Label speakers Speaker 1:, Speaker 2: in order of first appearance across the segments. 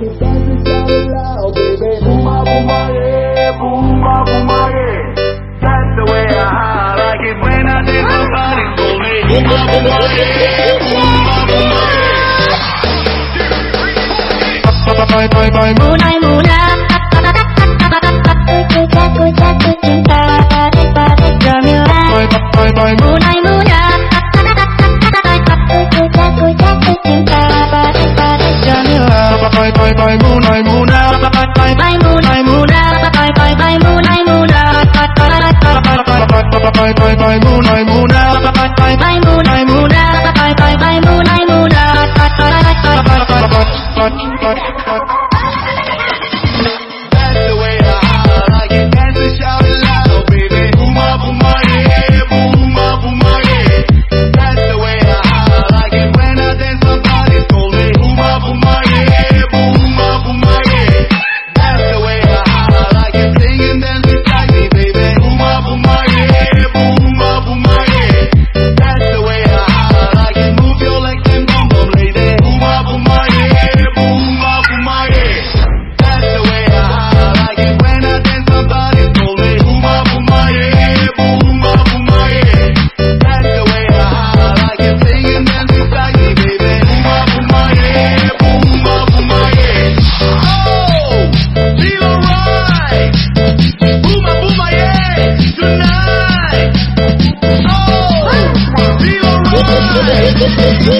Speaker 1: make it dance and shout it loud, baby. That's the way I like it when I dance my body for
Speaker 2: Bye, bye, bye, bye. Bye, bye, bye,
Speaker 3: moon. Thank you.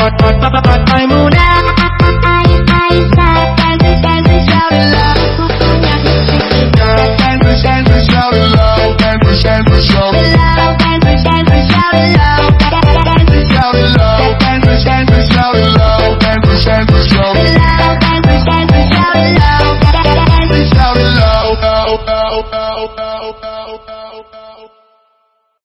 Speaker 2: Baba, Baba,